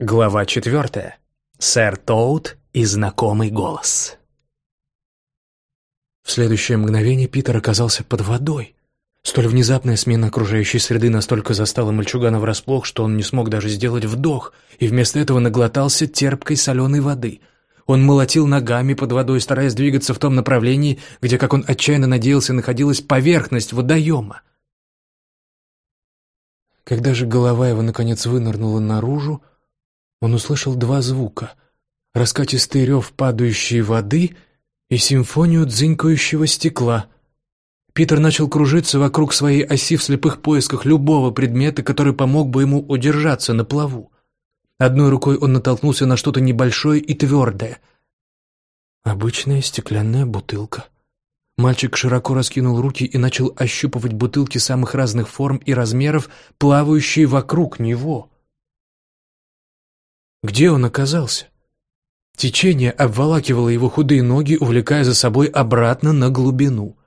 Глава четвертая. Сэр Тоут и знакомый голос. В следующее мгновение Питер оказался под водой. Столь внезапная смена окружающей среды настолько застала мальчугана врасплох, что он не смог даже сделать вдох, и вместо этого наглотался терпкой соленой воды. Он молотил ногами под водой, стараясь двигаться в том направлении, где, как он отчаянно надеялся, находилась поверхность водоема. Когда же голова его наконец вынырнула наружу, он услышал два звука — раскатистый рев падающей воды и симфонию дзынькающего стекла. Питер начал кружиться вокруг своей оси в слепых поисках любого предмета, который помог бы ему удержаться на плаву. Одной рукой он натолкнулся на что-то небольшое и твердое. Обычная стеклянная бутылка. Мальчик широко раскинул руки и начал ощупывать бутылки самых разных форм и размеров, плавающие вокруг него — где он оказался? Течение обволакивало его худые ноги, увлекая за собой обратно на глубину.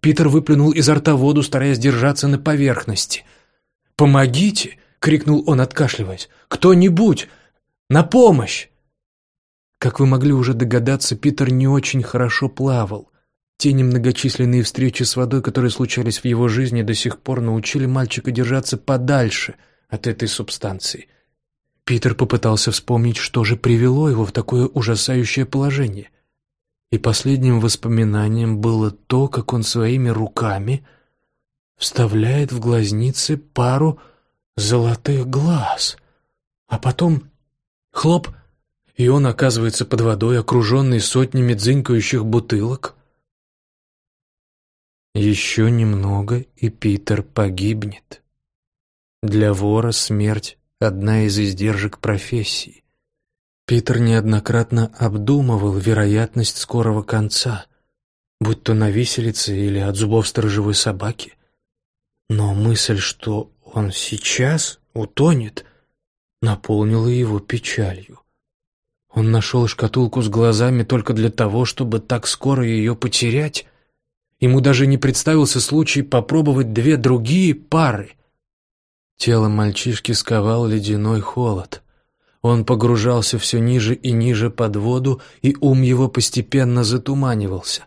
Питер выплюнул изо рта воду, стараясь держаться на поверхности. «Помогите!» — крикнул он, откашливаясь. «Кто-нибудь! На помощь!» Как вы могли уже догадаться, Питер не очень хорошо плавал. Те немногочисленные встречи с водой, которые случались в его жизни, до сих пор научили мальчика держаться подальше от этой субстанции — Питер попытался вспомнить, что же привело его в такое ужасающее положение. И последним воспоминанием было то, как он своими руками вставляет в глазницы пару золотых глаз, а потом хлоп, и он оказывается под водой, окруженный сотнями дзынькающих бутылок. Еще немного, и Питер погибнет. Для вора смерть одна из издержек профессии. Питер неоднократно обдумывал вероятность скорого конца, будь то на виселице или от зубов сторожевой собаки. Но мысль, что он сейчас утонет, наполнила его печалью. Он нашел шкатулку с глазами только для того, чтобы так скоро ее потерять. Ему даже не представился случай попробовать две другие пары. Тело мальчишки сковал ледяной холод. Он погружался все ниже и ниже под воду, и ум его постепенно затуманивался.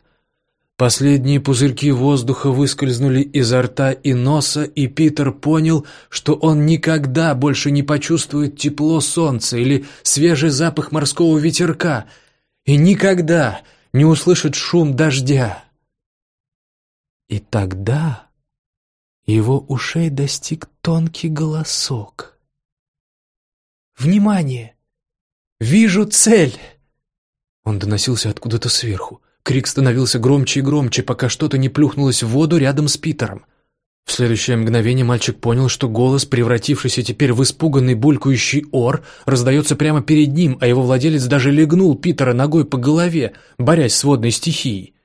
Последние пузырьки воздуха выскользнули изо рта и носа, и Питер понял, что он никогда больше не почувствует тепло солнца или свежий запах морского ветерка, и никогда не услышит шум дождя. И тогда его ушей достиг тонкий голосок. «Внимание! Вижу цель!» Он доносился откуда-то сверху. Крик становился громче и громче, пока что-то не плюхнулось в воду рядом с Питером. В следующее мгновение мальчик понял, что голос, превратившийся теперь в испуганный булькающий ор, раздается прямо перед ним, а его владелец даже легнул Питера ногой по голове, борясь с водной стихией.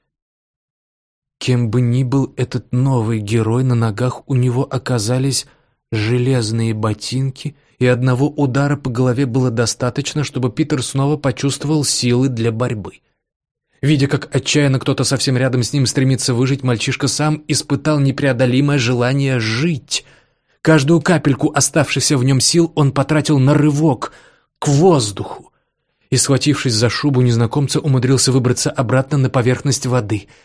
Кем бы ни был этот новый герой, на ногах у него оказались железные ботинки, и одного удара по голове было достаточно, чтобы Питер снова почувствовал силы для борьбы. Видя, как отчаянно кто-то совсем рядом с ним стремится выжить, мальчишка сам испытал непреодолимое желание жить. Каждую капельку оставшихся в нем сил он потратил на рывок, к воздуху. И, схватившись за шубу незнакомца, умудрился выбраться обратно на поверхность воды —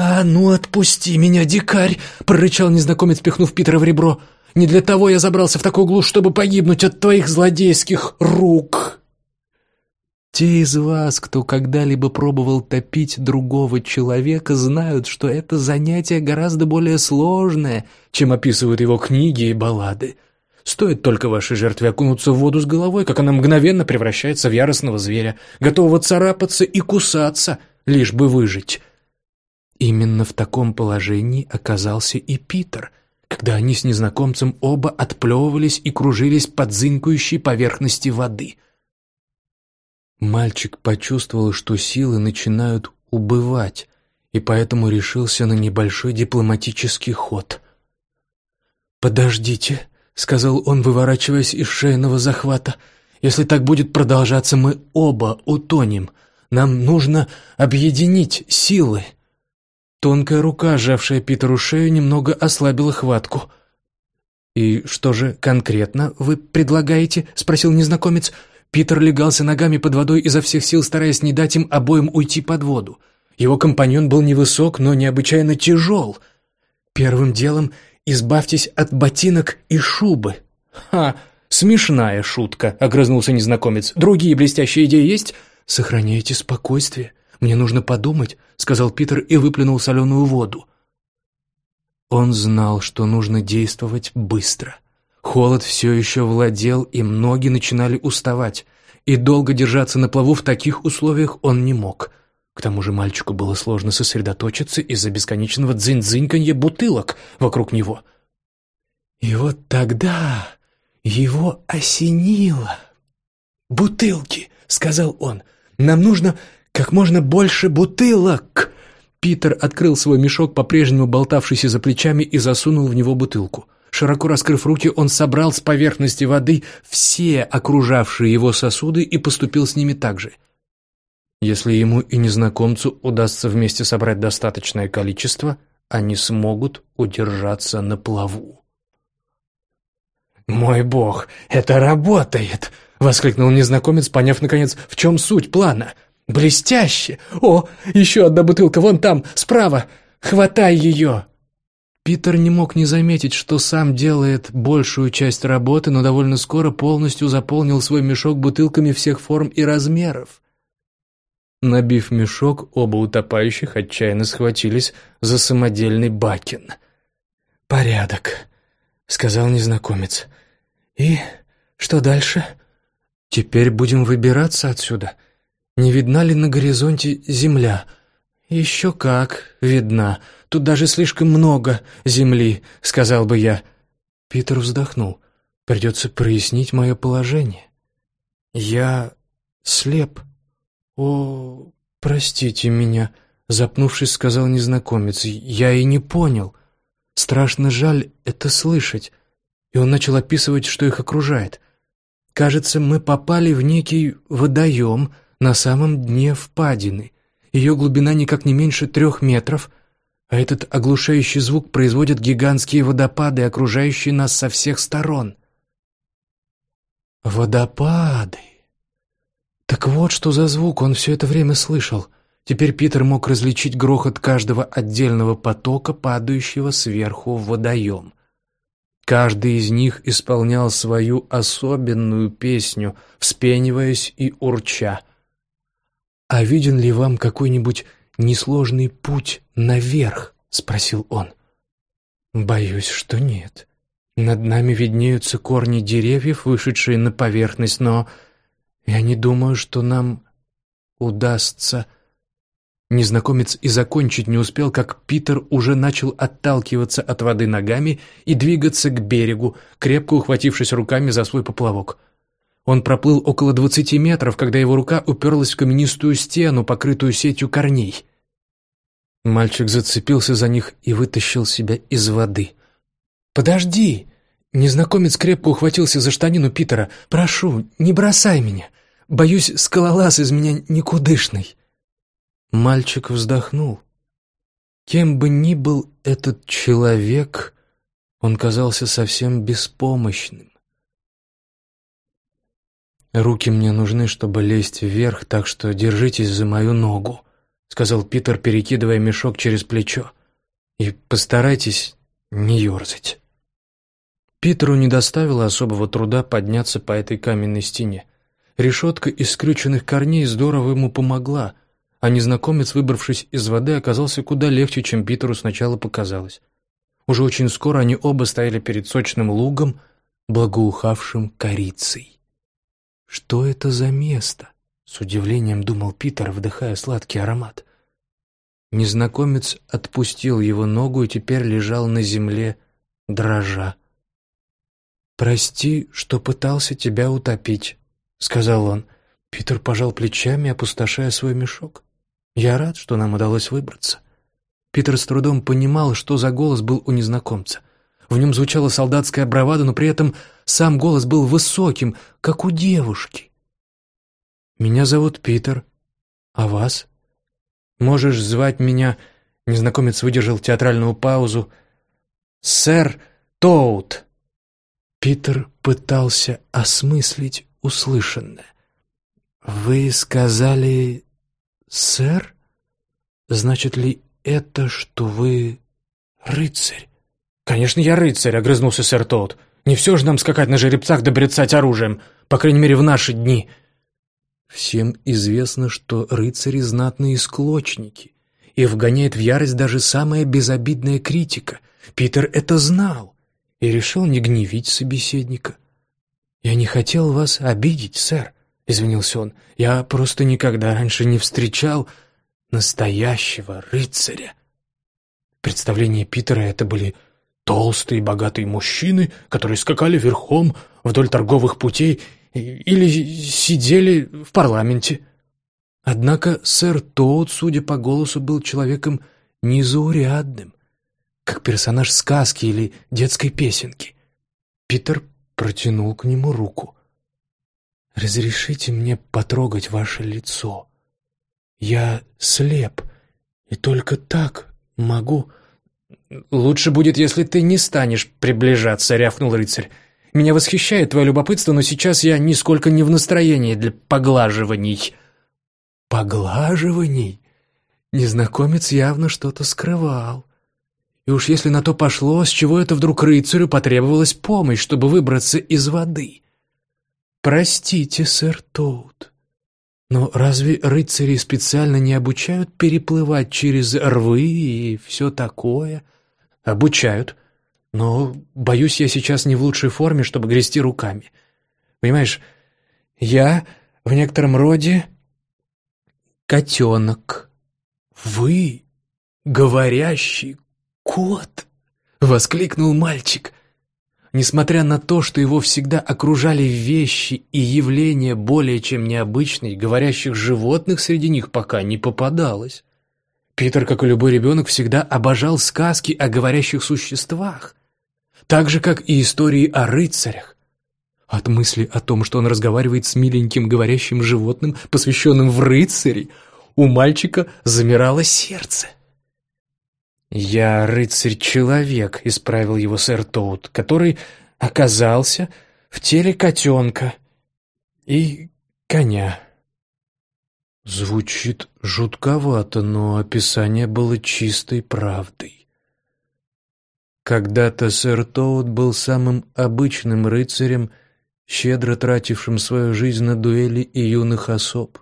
«А ну отпусти меня, дикарь!» — прорычал незнакомец, пихнув Питера в ребро. «Не для того я забрался в такую глушь, чтобы погибнуть от твоих злодейских рук!» Те из вас, кто когда-либо пробовал топить другого человека, знают, что это занятие гораздо более сложное, чем описывают его книги и баллады. Стоит только вашей жертве окунуться в воду с головой, как она мгновенно превращается в яростного зверя, готового царапаться и кусаться, лишь бы выжить. Именно в таком положении оказался и Питер, когда они с незнакомцем оба отплевывались и кружились под зынкающей поверхности воды. Мальчик почувствовал, что силы начинают убывать, и поэтому решился на небольшой дипломатический ход. «Подождите», — сказал он, выворачиваясь из шейного захвата, — «если так будет продолжаться, мы оба утонем. Нам нужно объединить силы». Тонкая рука, сжавшая Питеру шею, немного ослабила хватку. «И что же конкретно вы предлагаете?» — спросил незнакомец. Питер легался ногами под водой изо всех сил, стараясь не дать им обоим уйти под воду. Его компаньон был невысок, но необычайно тяжел. «Первым делом избавьтесь от ботинок и шубы». «Ха, смешная шутка», — огрызнулся незнакомец. «Другие блестящие идеи есть?» «Сохраняйте спокойствие. Мне нужно подумать», — сказал Питер и выплюнул соленую воду. Он знал, что нужно действовать быстро. Холод все еще владел, и ноги начинали уставать, и долго держаться на плаву в таких условиях он не мог. К тому же мальчику было сложно сосредоточиться из-за бесконечного дзынь-дзыньканья бутылок вокруг него. И вот тогда его осенило. «Бутылки!» — сказал он. «Нам нужно как можно больше бутылок!» Питер открыл свой мешок, по-прежнему болтавшийся за плечами, и засунул в него бутылку. Широко раскрыв руки, он собрал с поверхности воды все окружавшие его сосуды и поступил с ними так же — если ему и незнакомцу удастся вместе собрать достаточное количество, они смогут удержаться на плаву. «Мой бог, это работает!» — воскликнул незнакомец, поняв, наконец, в чем суть плана. «Блестяще! О, еще одна бутылка вон там, справа! Хватай ее!» Питер не мог не заметить, что сам делает большую часть работы, но довольно скоро полностью заполнил свой мешок бутылками всех форм и размеров. Набив мешок, оба утопающих отчаянно схватились за самодельный бакин. «Порядок», — сказал незнакомец. «И что дальше?» «Теперь будем выбираться отсюда. Не видна ли на горизонте земля?» «Еще как видна. Тут даже слишком много земли», — сказал бы я. Питер вздохнул. «Придется прояснить мое положение. Я слеп». «О, простите меня», — запнувшись, сказал незнакомец. «Я и не понял. Страшно жаль это слышать». И он начал описывать, что их окружает. «Кажется, мы попали в некий водоем на самом дне впадины. Ее глубина никак не меньше трех метров, а этот оглушающий звук производят гигантские водопады, окружающие нас со всех сторон». «Водопады!» Так вот, что за звук он все это время слышал. Теперь Питер мог различить грохот каждого отдельного потока, падающего сверху в водоем. Каждый из них исполнял свою особенную песню, вспениваясь и урча. «А виден ли вам какой-нибудь несложный путь наверх?» — спросил он. «Боюсь, что нет. Над нами виднеются корни деревьев, вышедшие на поверхность, но я не думаю, что нам удастся...» Незнакомец и закончить не успел, как Питер уже начал отталкиваться от воды ногами и двигаться к берегу, крепко ухватившись руками за свой поплавок. Он проплыл около двадцати метров, когда его рука уперлась в каменистую стену, покрытую сетью корней. Мальчик зацепился за них и вытащил себя из воды. «Подожди!» Незнакомец крепко ухватился за штанину Питера. «Прошу, не бросай меня. Боюсь, скалолаз из меня никудышный». Мальчик вздохнул. Кем бы ни был этот человек, он казался совсем беспомощным. «Руки мне нужны, чтобы лезть вверх, так что держитесь за мою ногу», — сказал Питер, перекидывая мешок через плечо. «И постарайтесь не ерзать». Питеру не доставило особого труда подняться по этой каменной стене. Решетка из скрюченных корней здорово ему помогла, а незнакомец, выбравшись из воды, оказался куда легче, чем Питеру сначала показалось. Уже очень скоро они оба стояли перед сочным лугом, благоухавшим корицей. «Что это за место?» — с удивлением думал Питер, вдыхая сладкий аромат. Незнакомец отпустил его ногу и теперь лежал на земле, дрожа. «Прости, что пытался тебя утопить», — сказал он. Питер пожал плечами, опустошая свой мешок. «Я рад, что нам удалось выбраться». Питер с трудом понимал, что за голос был у незнакомца. В нем звучала солдатская бравада, но при этом сам голос был высоким, как у девушки. «Меня зовут Питер. А вас?» «Можешь звать меня...» Незнакомец выдержал театральную паузу. «Сэр Тоут». Питер пытался осмыслить услышанное. «Вы сказали, сэр? Значит ли это, что вы рыцарь?» «Конечно, я рыцарь», — огрызнулся сэр Тоут. «Не все же нам скакать на жеребцах да брецать оружием, по крайней мере, в наши дни». Всем известно, что рыцари знатные склочники, и вгоняет в ярость даже самая безобидная критика. Питер это знал и решил не гневить собеседника. «Я не хотел вас обидеть, сэр», — извинился он. «Я просто никогда раньше не встречал настоящего рыцаря». Представления Питера это были толстые богатые мужчины, которые скакали верхом вдоль торговых путей или сидели в парламенте. Однако сэр Тоут, судя по голосу, был человеком незаурядным, как персонаж сказки или детской песенки. Питер протянул к нему руку. «Разрешите мне потрогать ваше лицо. Я слеп, и только так могу...» «Лучше будет, если ты не станешь приближаться», — рявкнул рыцарь. «Меня восхищает твое любопытство, но сейчас я нисколько не в настроении для поглаживаний». «Поглаживаний?» Незнакомец явно что-то скрывал. И уж если на то пошло, с чего это вдруг рыцарю потребовалась помощь, чтобы выбраться из воды? Простите, сэр Тоут, но разве рыцари специально не обучают переплывать через рвы и все такое? Обучают. Но, боюсь, я сейчас не в лучшей форме, чтобы грести руками. Понимаешь, я в некотором роде котенок. Вы говорящий кот!» — воскликнул мальчик. Несмотря на то, что его всегда окружали вещи и явления более чем необычные, говорящих животных среди них пока не попадалось. Питер, как и любой ребенок, всегда обожал сказки о говорящих существах, так же, как и истории о рыцарях. От мысли о том, что он разговаривает с миленьким говорящим животным, посвященным в рыцари, у мальчика замирало сердце. «Я рыцарь-человек», — исправил его сэр Тоут, который оказался в теле котенка и коня. Звучит жутковато, но описание было чистой правдой. Когда-то сэр Тоут был самым обычным рыцарем, щедро тратившим свою жизнь на дуэли и юных особ.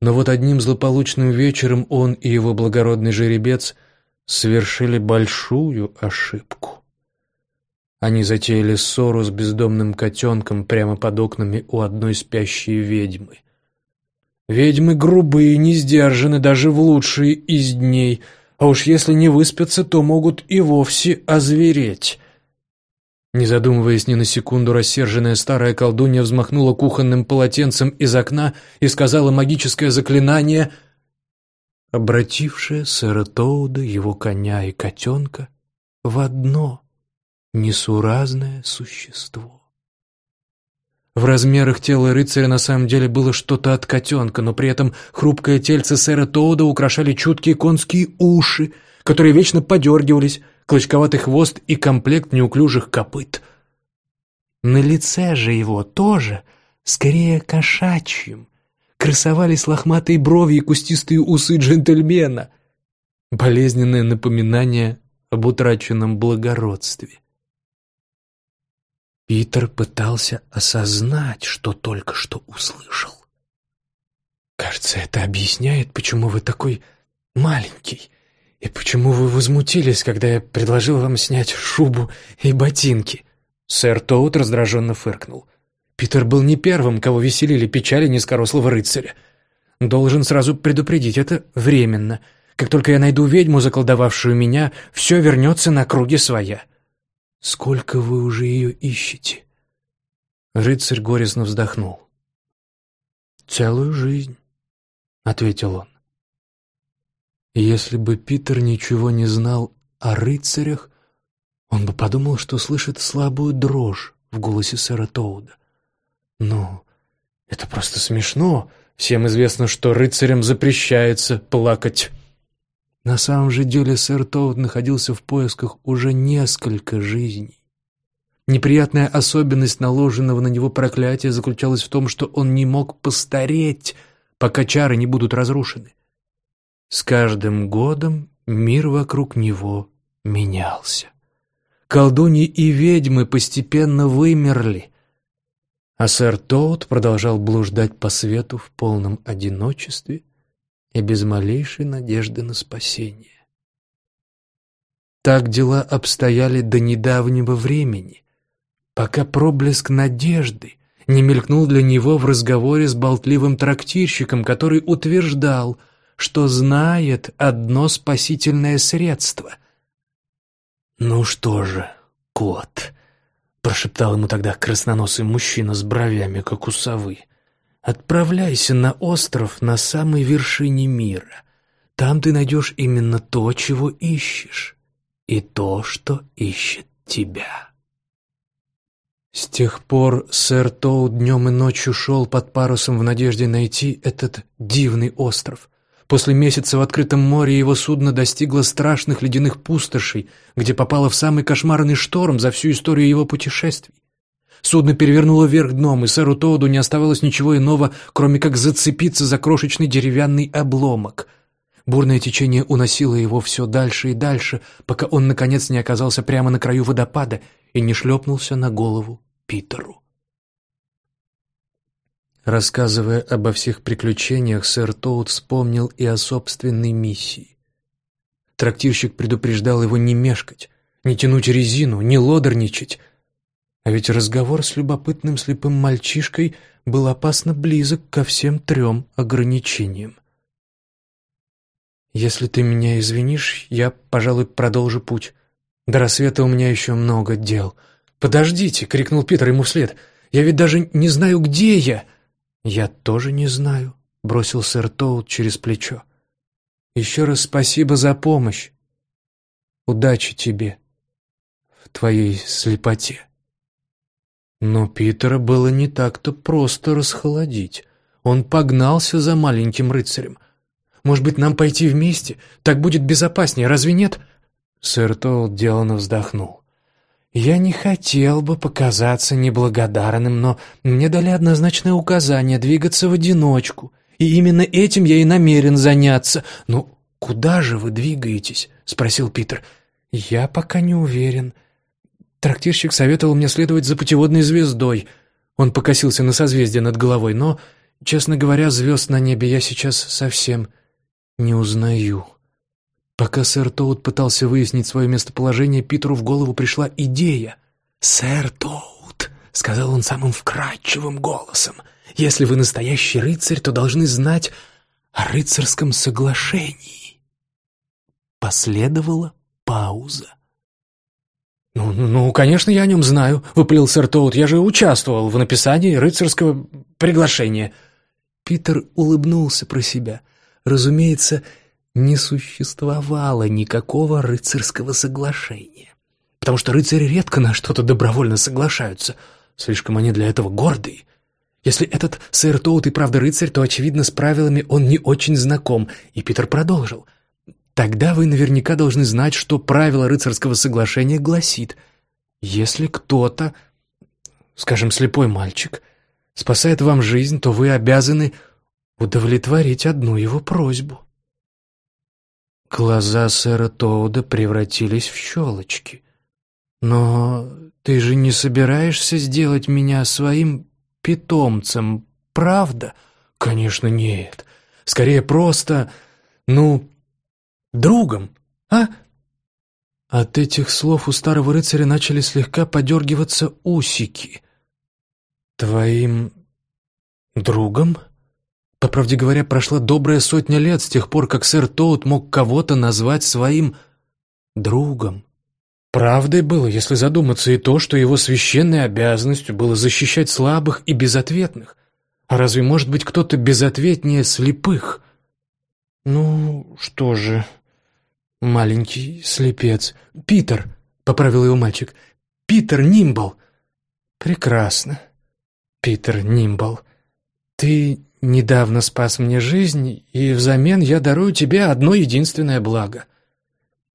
Но вот одним злополучным вечером он и его благородный жеребец — совершили большую ошибку. Они затеяли ссору с бездомным котенком прямо под окнами у одной спящей ведьмы. Ведьмы грубые, не сдержаны даже в лучшие из дней, а уж если не выспятся, то могут и вовсе озвереть. Не задумываясь ни на секунду, рассерженная старая колдунья взмахнула кухонным полотенцем из окна и сказала магическое заклинание — обратившая сэра Тоуда, его коня и котенка в одно несуразное существо. В размерах тела рыцаря на самом деле было что-то от котенка, но при этом хрупкое тельце сэра Тоуда украшали чуткие конские уши, которые вечно подергивались, клочковатый хвост и комплект неуклюжих копыт. На лице же его тоже, скорее кошачьим, красовались лохматые брови и кустистые усы джентльмена. Болезненное напоминание об утраченном благородстве. Питер пытался осознать, что только что услышал. «Кажется, это объясняет, почему вы такой маленький, и почему вы возмутились, когда я предложил вам снять шубу и ботинки». Сэр Тоут раздраженно фыркнул. Питер был не первым, кого веселили печали низкорослого рыцаря. Должен сразу предупредить, это временно. Как только я найду ведьму, заколдовавшую меня, все вернется на круги своя. Сколько вы уже ее ищете? Рыцарь горестно вздохнул. «Целую жизнь», — ответил он. Если бы Питер ничего не знал о рыцарях, он бы подумал, что слышит слабую дрожь в голосе сэра Тоуда. «Ну, это просто смешно. Всем известно, что рыцарям запрещается плакать». На самом же деле сэр Тоут находился в поисках уже несколько жизней. Неприятная особенность наложенного на него проклятия заключалась в том, что он не мог постареть, пока чары не будут разрушены. С каждым годом мир вокруг него менялся. Колдуньи и ведьмы постепенно вымерли, а сэр Тоут продолжал блуждать по свету в полном одиночестве и без малейшей надежды на спасение. Так дела обстояли до недавнего времени, пока проблеск надежды не мелькнул для него в разговоре с болтливым трактирщиком, который утверждал, что знает одно спасительное средство. «Ну что же, кот», — прошептал ему тогда красноносый мужчина с бровями, как у совы, «отправляйся на остров на самой вершине мира. Там ты найдешь именно то, чего ищешь, и то, что ищет тебя». С тех пор сэр Тоу днем и ночью шел под парусом в надежде найти этот дивный остров. После месяца в открытом море его судно достигло страшных ледяных пустошей, где попало в самый кошмарный шторм за всю историю его путешествий. Судно перевернуло вверх дном, и сэру Тоуду не оставалось ничего иного, кроме как зацепиться за крошечный деревянный обломок. Бурное течение уносило его все дальше и дальше, пока он, наконец, не оказался прямо на краю водопада и не шлепнулся на голову Питеру. Рассказывая обо всех приключениях, сэр Тоут вспомнил и о собственной миссии. Трактирщик предупреждал его не мешкать, не тянуть резину, не лодорничать. А ведь разговор с любопытным слепым мальчишкой был опасно близок ко всем трем ограничениям. «Если ты меня извинишь, я, пожалуй, продолжу путь. До рассвета у меня еще много дел», «Подождите!» — крикнул Питер ему вслед. «Я ведь даже не знаю, где я!» «Я тоже не знаю», — бросил сэр Тоут через плечо. «Еще раз спасибо за помощь. Удачи тебе в твоей слепоте». Но Питера было не так-то просто расхолодить. Он погнался за маленьким рыцарем. «Может быть, нам пойти вместе? Так будет безопаснее, разве нет?» Сэр Тоут деланно вздохнул. Я не хотел бы показаться неблагодарным, но мне дали однозначное указание двигаться в одиночку, и именно этим я и намерен заняться. Ну, куда же вы двигаетесь? спросил Питер. Я пока не уверен. Трактирщик советовал мне следовать за путеводной звездой. Он покосился на созвездие над головой, но, честно говоря, звезд на небе я сейчас совсем не узнаю. Пока сэр Тоут пытался выяснить свое местоположение, Питеру в голову пришла идея. «Сэр Тоут», — сказал он самым вкрадчивым голосом, — «если вы настоящий рыцарь, то должны знать о рыцарском соглашении». Последовала пауза. «Ну, ну, конечно, я о нем знаю», — выпалил сэр Тоут. «Я же участвовал в написании рыцарского приглашения». Питер улыбнулся про себя. Разумеется, не существовало никакого рыцарского соглашения. Потому что рыцари редко на что-то добровольно соглашаются. Слишком они для этого гордые. Если этот сэр Тоут и правда рыцарь, то, очевидно, с правилами он не очень знаком. И Питер продолжил. Тогда вы наверняка должны знать, что правило рыцарского соглашения гласит, если кто-то, скажем, слепой мальчик, спасает вам жизнь, то вы обязаны удовлетворить одну его просьбу. Глаза сэра Тоуда превратились в щелочки. «Но ты же не собираешься сделать меня своим питомцем, правда?» «Конечно, нет. Скорее просто, ну, другом, а?» От этих слов у старого рыцаря начали слегка подергиваться усики. «Твоим другом?» По правде говоря, прошла добрая сотня лет с тех пор, как сэр Тоут мог кого-то назвать своим другом. Правдой было, если задуматься, и то, что его священной обязанностью было защищать слабых и безответных. А разве может быть кто-то безответнее слепых? Ну, что же, маленький слепец. Питер, — поправил его мальчик, — Питер Нимбл. Прекрасно, Питер Нимбл. Ты недавно спас мне жизнь, и взамен я дарую тебе одно единственное благо.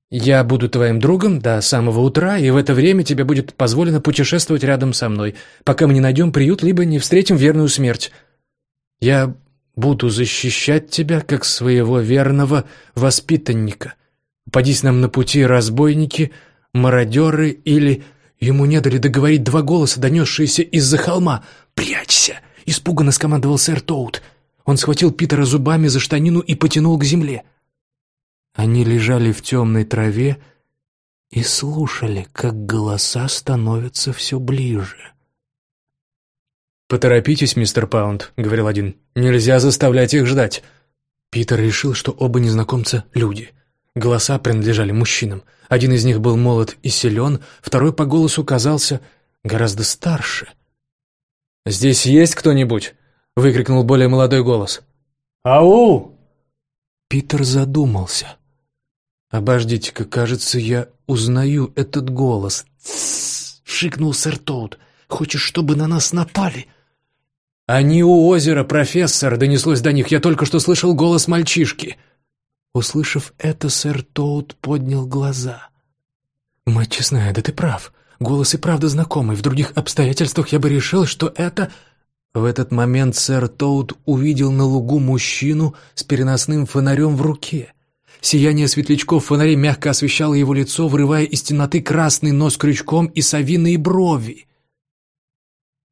Я буду твоим другом до самого утра, и в это время тебе будет позволено путешествовать рядом со мной, пока мы не найдем приют, либо не встретим верную смерть. Я буду защищать тебя, как своего верного воспитанника. Упадись нам на пути разбойники, мародеры или... Ему не дали договорить два голоса, донесшиеся из-за холма. «Прячься!» — испуганно скомандовал сэр Тоут. Он схватил Питера зубами за штанину и потянул к земле. Они лежали в темной траве и слушали, как голоса становятся все ближе. «Поторопитесь, мистер Паунд», — говорил один. «Нельзя заставлять их ждать». Питер решил, что оба незнакомца — люди. Голоса принадлежали мужчинам. Один из них был молод и силен, второй по голосу казался гораздо старше. «Здесь есть кто-нибудь?» — выкрикнул более молодой голос. «Ау!» Питер задумался. «Обождите-ка, кажется, я узнаю этот голос». «Тссс!» — шикнул сэр Тоут. «Хочешь, чтобы на нас напали?» «Они у озера, профессор!» — донеслось до них. «Я только что слышал голос мальчишки». Услышав это, сэр Тоут поднял глаза. «Мать честная, да ты прав. Голос и правда знакомый. В других обстоятельствах я бы решил, что это...» В этот момент сэр Тоут увидел на лугу мужчину с переносным фонарем в руке. Сияние светлячков фонарей мягко освещало его лицо, вырывая из темноты красный нос крючком и совиные брови.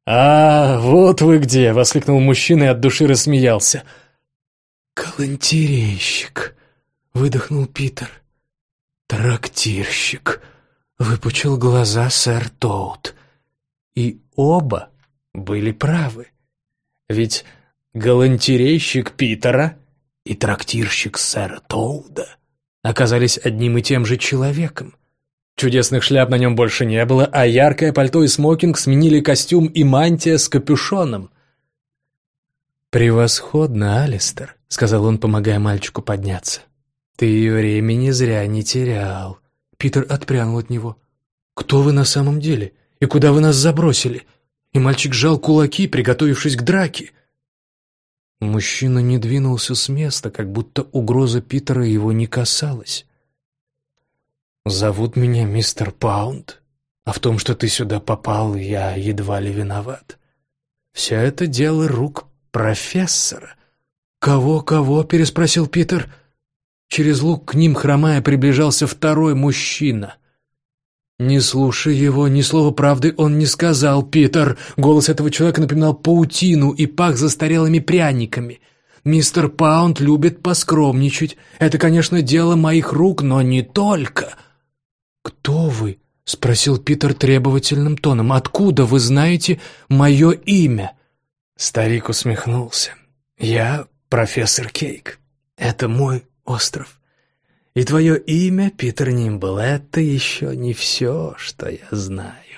«А, вот вы где!» — воскликнул мужчина и от души рассмеялся. «Калантерейщик!» — выдохнул Питер. «Трактирщик!» — выпучил глаза сэр Тоут. И оба были правы. Ведь галантерейщик Питера и трактирщик сэра Тоуда оказались одним и тем же человеком. Чудесных шляп на нем больше не было, а яркое пальто и смокинг сменили костюм и мантия с капюшоном. «Превосходно, Алистер», — сказал он, помогая мальчику подняться. «Ты времени зря не терял». Питер отпрянул от него. «Кто вы на самом деле? И куда вы нас забросили?» И мальчик сжал кулаки, приготовившись к драке. Мужчина не двинулся с места, как будто угроза Питера его не касалась. «Зовут меня мистер Паунд, а в том, что ты сюда попал, я едва ли виноват. Все это дело рук профессора». «Кого-кого?» — переспросил Питер. Через лук к ним, хромая, приближался второй мужчина. «Не слушай его, ни слова правды он не сказал, Питер!» Голос этого человека напоминал паутину и пах застарелыми пряниками. «Мистер Паунд любит поскромничать. Это, конечно, дело моих рук, но не только!» «Кто вы?» — спросил Питер требовательным тоном. «Откуда вы знаете мое имя?» Старик усмехнулся. «Я профессор Кейк. Это мой остров. И твое имя, Питер Нимбл, это еще не все, что я знаю.